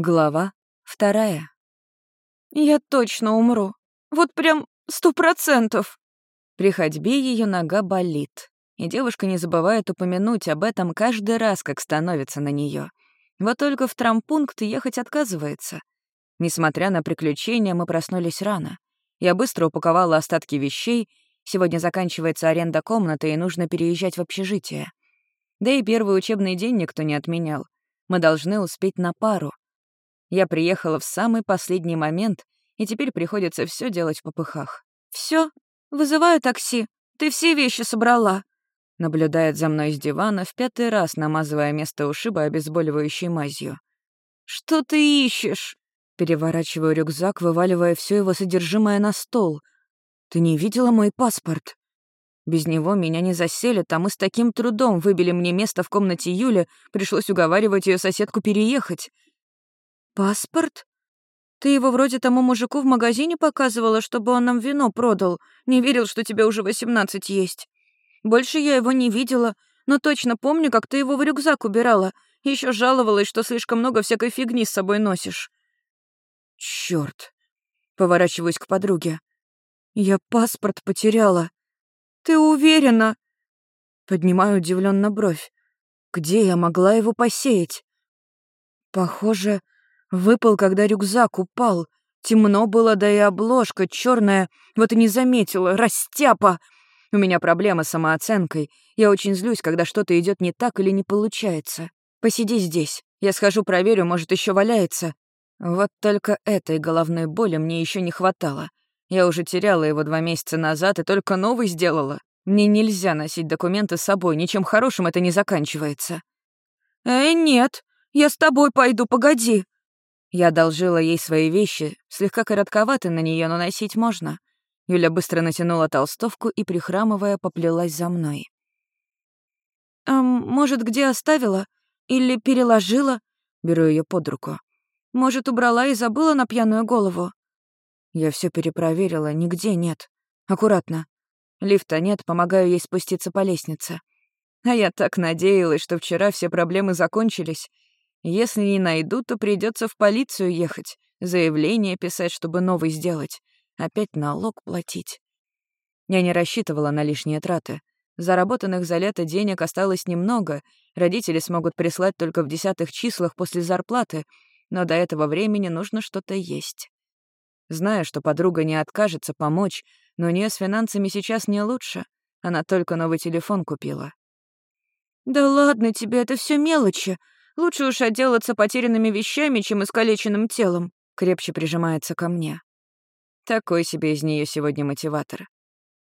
Глава вторая. «Я точно умру. Вот прям сто процентов». При ходьбе ее нога болит, и девушка не забывает упомянуть об этом каждый раз, как становится на нее. Вот только в трампункт ехать отказывается. Несмотря на приключения, мы проснулись рано. Я быстро упаковала остатки вещей. Сегодня заканчивается аренда комнаты, и нужно переезжать в общежитие. Да и первый учебный день никто не отменял. Мы должны успеть на пару. Я приехала в самый последний момент, и теперь приходится все делать в попыхах. Все, вызываю такси. Ты все вещи собрала. Наблюдает за мной с дивана, в пятый раз намазывая место ушиба обезболивающей мазью. «Что ты ищешь?» Переворачиваю рюкзак, вываливая все его содержимое на стол. «Ты не видела мой паспорт?» Без него меня не заселят, а мы с таким трудом выбили мне место в комнате Юли, пришлось уговаривать ее соседку переехать. «Паспорт? Ты его вроде тому мужику в магазине показывала, чтобы он нам вино продал. Не верил, что тебе уже восемнадцать есть. Больше я его не видела, но точно помню, как ты его в рюкзак убирала. Еще жаловалась, что слишком много всякой фигни с собой носишь». Черт! Поворачиваюсь к подруге. «Я паспорт потеряла». «Ты уверена?» Поднимаю удивленно бровь. «Где я могла его посеять?» «Похоже, Выпал, когда рюкзак упал. Темно было, да и обложка черная. Вот и не заметила. Растяпа! У меня проблема с самооценкой. Я очень злюсь, когда что-то идет не так или не получается. Посиди здесь. Я схожу, проверю, может, еще валяется. Вот только этой головной боли мне еще не хватало. Я уже теряла его два месяца назад и только новый сделала. Мне нельзя носить документы с собой, ничем хорошим это не заканчивается. «Эй, нет, я с тобой пойду, погоди!» Я одолжила ей свои вещи, слегка коротковаты на нее, но носить можно. Юля быстро натянула толстовку и, прихрамывая, поплелась за мной. «А может, где оставила? Или переложила?» Беру ее под руку. «Может, убрала и забыла на пьяную голову?» Я все перепроверила, нигде нет. Аккуратно. Лифта нет, помогаю ей спуститься по лестнице. А я так надеялась, что вчера все проблемы закончились, если не найду, то придется в полицию ехать, заявление писать, чтобы новый сделать, опять налог платить. Я не рассчитывала на лишние траты. Заработанных за лето денег осталось немного, родители смогут прислать только в десятых числах после зарплаты, но до этого времени нужно что-то есть. Знаю, что подруга не откажется помочь, но у нее с финансами сейчас не лучше. Она только новый телефон купила. «Да ладно тебе, это все мелочи. Лучше уж отделаться потерянными вещами, чем искалеченным телом», — крепче прижимается ко мне. Такой себе из нее сегодня мотиватор.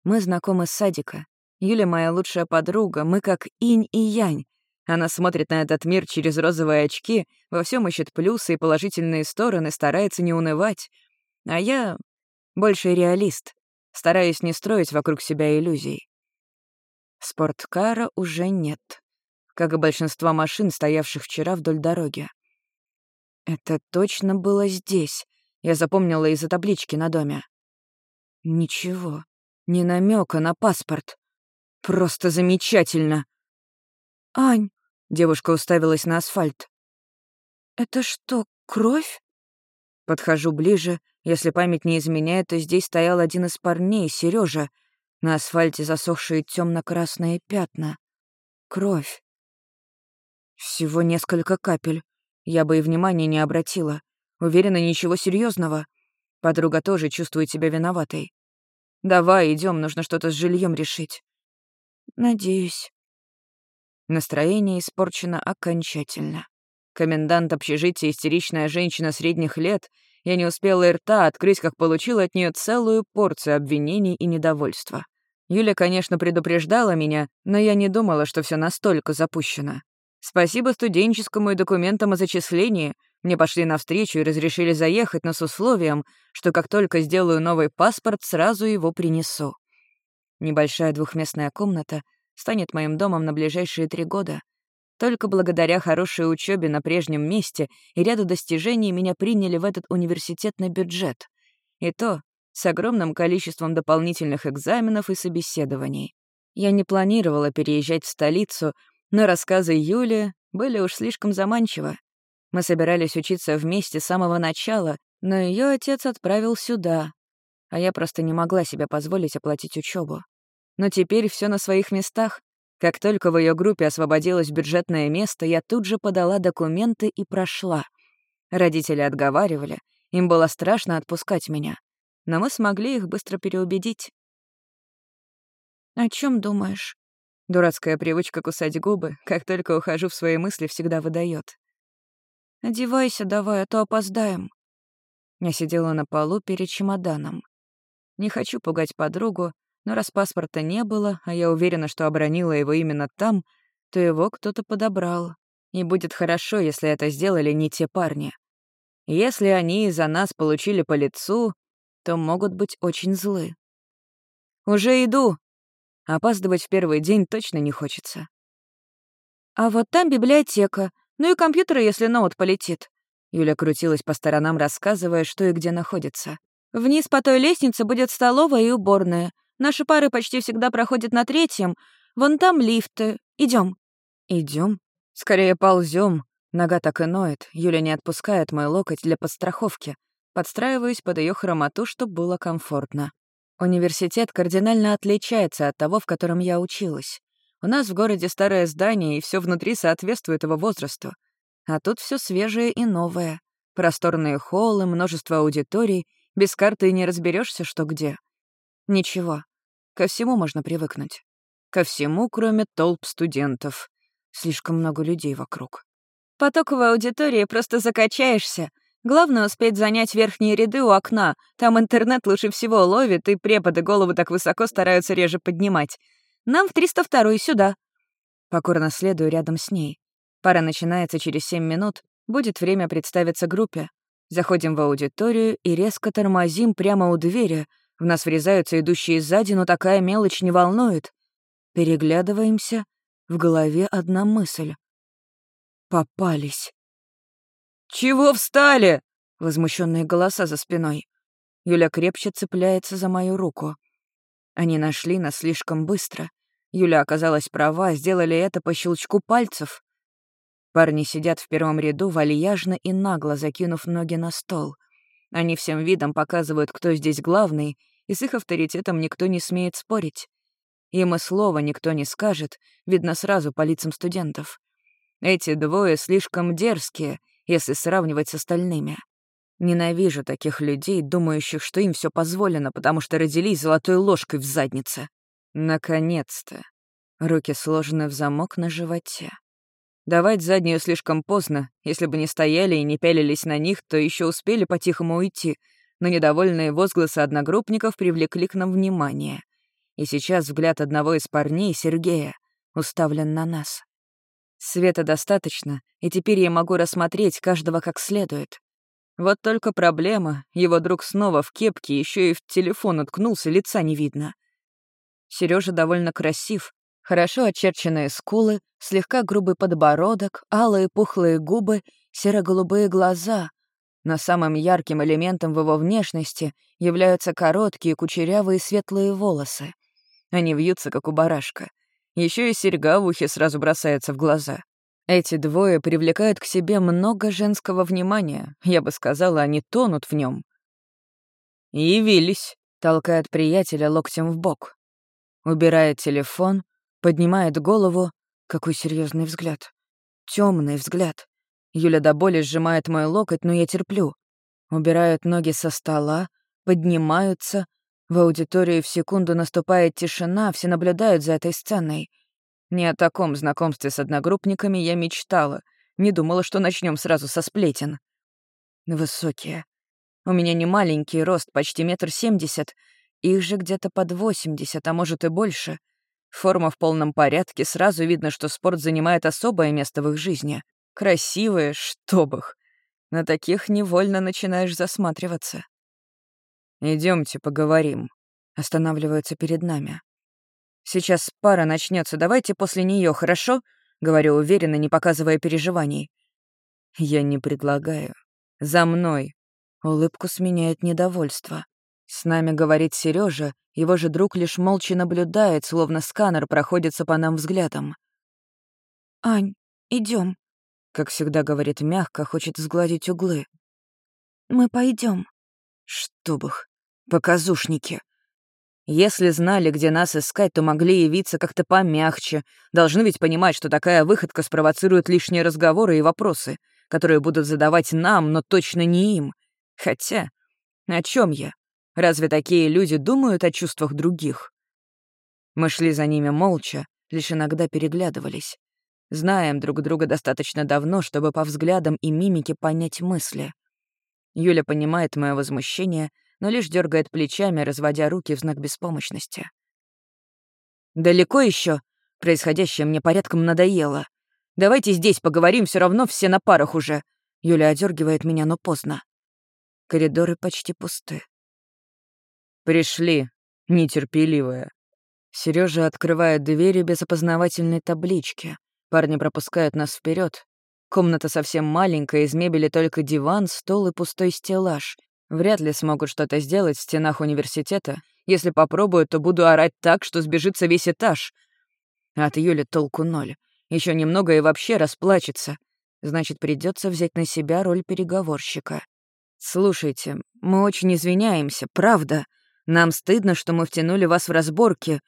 Мы знакомы с садика. Юля моя лучшая подруга, мы как инь и янь. Она смотрит на этот мир через розовые очки, во всем ищет плюсы и положительные стороны, старается не унывать. А я больше реалист, стараюсь не строить вокруг себя иллюзий. Спорткара уже нет как и большинство машин, стоявших вчера вдоль дороги. Это точно было здесь. Я запомнила из-за таблички на доме. Ничего, ни намека на паспорт. Просто замечательно. «Ань!» — девушка уставилась на асфальт. «Это что, кровь?» Подхожу ближе. Если память не изменяет, то здесь стоял один из парней, Сережа. На асфальте засохшие темно красные пятна. Кровь. Всего несколько капель. Я бы и внимания не обратила. Уверена, ничего серьезного. Подруга тоже чувствует себя виноватой. Давай, идем, нужно что-то с жильем решить. Надеюсь. Настроение испорчено окончательно. Комендант общежития истеричная женщина средних лет. Я не успела и рта открыть, как получила от нее целую порцию обвинений и недовольства. Юля, конечно, предупреждала меня, но я не думала, что все настолько запущено. Спасибо студенческому и документам о зачислении. Мне пошли навстречу и разрешили заехать, но с условием, что как только сделаю новый паспорт, сразу его принесу. Небольшая двухместная комната станет моим домом на ближайшие три года. Только благодаря хорошей учебе на прежнем месте и ряду достижений меня приняли в этот университет на бюджет. И то с огромным количеством дополнительных экзаменов и собеседований. Я не планировала переезжать в столицу, но рассказы Юли были уж слишком заманчивы. Мы собирались учиться вместе с самого начала, но ее отец отправил сюда, а я просто не могла себе позволить оплатить учебу. Но теперь все на своих местах. Как только в ее группе освободилось бюджетное место, я тут же подала документы и прошла. Родители отговаривали, им было страшно отпускать меня. Но мы смогли их быстро переубедить. «О чем думаешь?» Дурацкая привычка кусать губы, как только ухожу в свои мысли, всегда выдает. «Одевайся давай, а то опоздаем». Я сидела на полу перед чемоданом. Не хочу пугать подругу, но раз паспорта не было, а я уверена, что обронила его именно там, то его кто-то подобрал. И будет хорошо, если это сделали не те парни. Если они из-за нас получили по лицу, то могут быть очень злы. «Уже иду!» Опаздывать в первый день точно не хочется. «А вот там библиотека. Ну и компьютер, если ноут полетит». Юля крутилась по сторонам, рассказывая, что и где находится. «Вниз по той лестнице будет столовая и уборная. Наши пары почти всегда проходят на третьем. Вон там лифты. Идем. Идем. Скорее ползем. Нога так и ноет. Юля не отпускает мой локоть для подстраховки. Подстраиваюсь под ее хромоту, чтобы было комфортно. Университет кардинально отличается от того, в котором я училась. У нас в городе старое здание, и все внутри соответствует его возрасту. А тут все свежее и новое. Просторные холлы, множество аудиторий. Без карты не разберешься, что где. Ничего. Ко всему можно привыкнуть. Ко всему, кроме толп студентов. Слишком много людей вокруг. Потоковой аудитории просто закачаешься. Главное — успеть занять верхние ряды у окна. Там интернет лучше всего ловит, и преподы голову так высоко стараются реже поднимать. Нам в 302 сюда. Покорно следую рядом с ней. Пара начинается через 7 минут. Будет время представиться группе. Заходим в аудиторию и резко тормозим прямо у двери — в нас врезаются идущие сзади, но такая мелочь не волнует. Переглядываемся. В голове одна мысль. Попались. «Чего встали?» — возмущенные голоса за спиной. Юля крепче цепляется за мою руку. Они нашли нас слишком быстро. Юля оказалась права, сделали это по щелчку пальцев. Парни сидят в первом ряду, вальяжно и нагло закинув ноги на стол. Они всем видом показывают, кто здесь главный, и с их авторитетом никто не смеет спорить. Им и слова никто не скажет, видно сразу по лицам студентов. Эти двое слишком дерзкие, если сравнивать с остальными. Ненавижу таких людей, думающих, что им все позволено, потому что родились золотой ложкой в заднице. Наконец-то. Руки сложены в замок на животе. Давать заднюю слишком поздно. Если бы не стояли и не пялились на них, то еще успели по-тихому уйти. Но недовольные возгласы одногруппников привлекли к нам внимание. И сейчас взгляд одного из парней, Сергея, уставлен на нас. Света достаточно, и теперь я могу рассмотреть каждого как следует. Вот только проблема, его друг снова в кепке, еще и в телефон уткнулся, лица не видно. Сережа довольно красив, Хорошо очерченные скулы, слегка грубый подбородок, алые пухлые губы, серо-голубые глаза. Но самым ярким элементом в его внешности являются короткие, кучерявые светлые волосы. Они вьются, как у барашка. Еще и серьга в ухе сразу бросается в глаза. Эти двое привлекают к себе много женского внимания. Я бы сказала, они тонут в нем. «Явились», — толкает приятеля локтем в бок. Убирает телефон, Поднимает голову. Какой серьезный взгляд. Темный взгляд. Юля до боли сжимает мой локоть, но я терплю. Убирают ноги со стола, поднимаются. В аудитории в секунду наступает тишина, все наблюдают за этой сценой. Не о таком знакомстве с одногруппниками я мечтала. Не думала, что начнем сразу со сплетен. Высокие. У меня не маленький рост, почти метр семьдесят. Их же где-то под восемьдесят, а может и больше — Форма в полном порядке, сразу видно, что спорт занимает особое место в их жизни. Красивые, чтоб их. На таких невольно начинаешь засматриваться. Идемте поговорим. Останавливаются перед нами. Сейчас пара начнется, давайте после нее, хорошо? Говорю уверенно, не показывая переживаний. Я не предлагаю. За мной. Улыбку сменяет недовольство. С нами говорит Сережа, его же друг лишь молча наблюдает, словно сканер проходится по нам взглядом. «Ань, идем. Как всегда говорит мягко, хочет сгладить углы. «Мы пойдем. Чтоб их. Показушники. Если знали, где нас искать, то могли явиться как-то помягче. Должны ведь понимать, что такая выходка спровоцирует лишние разговоры и вопросы, которые будут задавать нам, но точно не им. Хотя, о чем я? Разве такие люди думают о чувствах других? Мы шли за ними молча, лишь иногда переглядывались. Знаем друг друга достаточно давно, чтобы по взглядам и мимике понять мысли. Юля понимает мое возмущение — но лишь дергает плечами, разводя руки в знак беспомощности. «Далеко еще? Происходящее мне порядком надоело. Давайте здесь поговорим, все равно все на парах уже». Юля одергивает меня, но поздно. Коридоры почти пусты. «Пришли, нетерпеливая». Сережа открывает двери без опознавательной таблички. Парни пропускают нас вперед. Комната совсем маленькая, из мебели только диван, стол и пустой стеллаж. Вряд ли смогут что-то сделать в стенах университета. Если попробую, то буду орать так, что сбежится весь этаж. От Юли толку ноль. Еще немного и вообще расплачется. Значит, придется взять на себя роль переговорщика. Слушайте, мы очень извиняемся, правда. Нам стыдно, что мы втянули вас в разборки.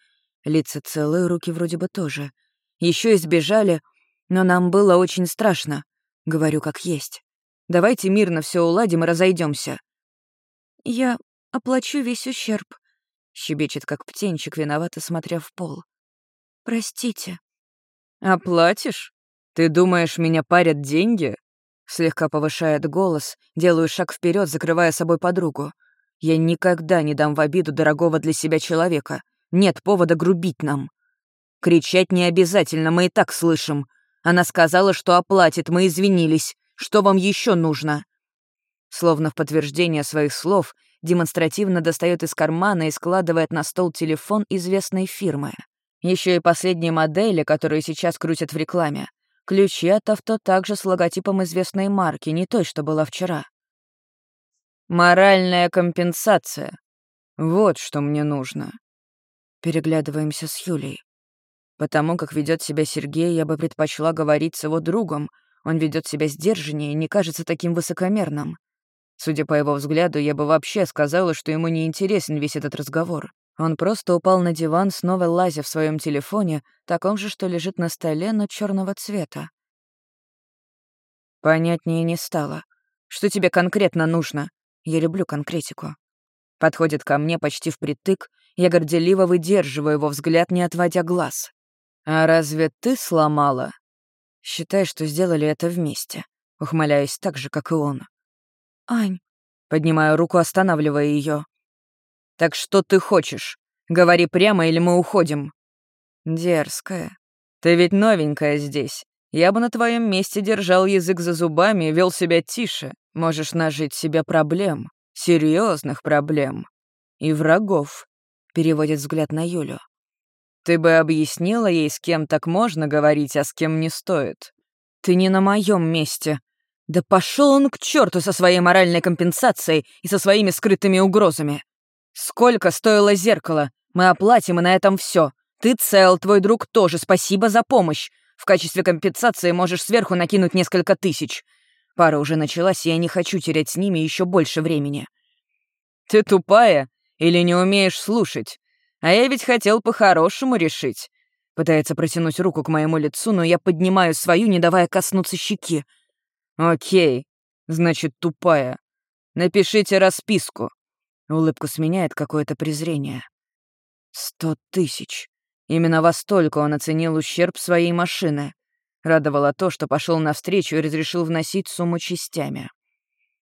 Лица целые, руки вроде бы тоже. Еще и сбежали, но нам было очень страшно. Говорю как есть. Давайте мирно все уладим и разойдемся. «Я оплачу весь ущерб», — щебечет, как птенчик, виновато смотря в пол. «Простите». «Оплатишь? Ты думаешь, меня парят деньги?» Слегка повышает голос, делаю шаг вперед, закрывая собой подругу. «Я никогда не дам в обиду дорогого для себя человека. Нет повода грубить нам. Кричать не обязательно, мы и так слышим. Она сказала, что оплатит, мы извинились. Что вам еще нужно?» Словно в подтверждение своих слов, демонстративно достает из кармана и складывает на стол телефон известной фирмы. Еще и последние модели, которые сейчас крутят в рекламе. Ключи от авто также с логотипом известной марки, не той, что была вчера. «Моральная компенсация. Вот что мне нужно». Переглядываемся с Юлей. Потому как ведет себя Сергей, я бы предпочла говорить с его другом. Он ведет себя сдержаннее и не кажется таким высокомерным. Судя по его взгляду, я бы вообще сказала, что ему не интересен весь этот разговор. Он просто упал на диван, снова лазя в своем телефоне, таком же, что лежит на столе, но черного цвета. Понятнее не стало. Что тебе конкретно нужно? Я люблю конкретику. Подходит ко мне почти впритык, я горделиво выдерживаю его взгляд, не отводя глаз. «А разве ты сломала?» «Считай, что сделали это вместе», ухмыляюсь так же, как и он. «Ань». Поднимаю руку, останавливая ее. «Так что ты хочешь? Говори прямо, или мы уходим?» «Дерзкая. Ты ведь новенькая здесь. Я бы на твоем месте держал язык за зубами и вел себя тише. Можешь нажить себе проблем. Серьезных проблем. И врагов», — переводит взгляд на Юлю. «Ты бы объяснила ей, с кем так можно говорить, а с кем не стоит. Ты не на моем месте», да пошел он к черту со своей моральной компенсацией и со своими скрытыми угрозами. Сколько стоило зеркало? Мы оплатим, и на этом все. Ты цел, твой друг тоже, спасибо за помощь. В качестве компенсации можешь сверху накинуть несколько тысяч. Пара уже началась, и я не хочу терять с ними еще больше времени. Ты тупая или не умеешь слушать? А я ведь хотел по-хорошему решить. Пытается протянуть руку к моему лицу, но я поднимаю свою, не давая коснуться щеки. «Окей, значит, тупая. Напишите расписку». Улыбку сменяет какое-то презрение. «Сто тысяч. Именно во столько он оценил ущерб своей машины. Радовало то, что пошел навстречу и разрешил вносить сумму частями.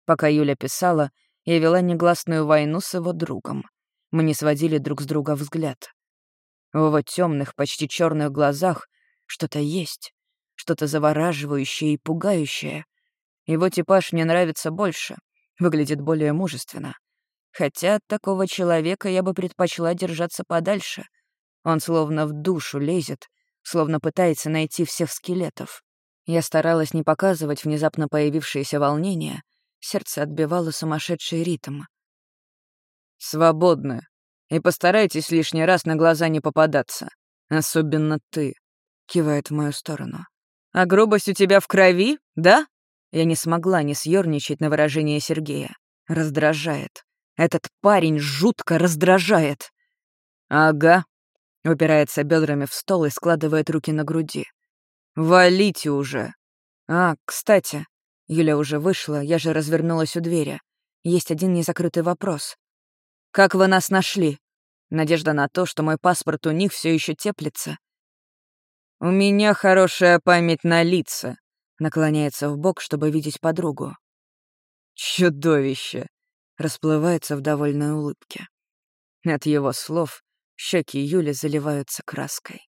Пока Юля писала, я вела негласную войну с его другом. Мы не сводили друг с друга взгляд. В его темных, почти черных глазах что-то есть, что-то завораживающее и пугающее, его типаж мне нравится больше, выглядит более мужественно. Хотя от такого человека я бы предпочла держаться подальше. Он словно в душу лезет, словно пытается найти всех скелетов. Я старалась не показывать внезапно появившееся волнение, сердце отбивало сумасшедший ритм. «Свободны. И постарайтесь лишний раз на глаза не попадаться. Особенно ты», — кивает в мою сторону. А грубость у тебя в крови, да?» Я не смогла не съёрничать на выражение Сергея. Раздражает. Этот парень жутко раздражает. «Ага», — упирается бедрами в стол и складывает руки на груди. «Валите уже!» «А, кстати...» Юля уже вышла, я же развернулась у двери. Есть один незакрытый вопрос. «Как вы нас нашли?» Надежда на то, что мой паспорт у них все еще теплится. «У меня хорошая память на лица», — наклоняется в бок, чтобы видеть подругу. «Чудовище!» — расплывается в довольной улыбке. От его слов щеки Юли заливаются краской.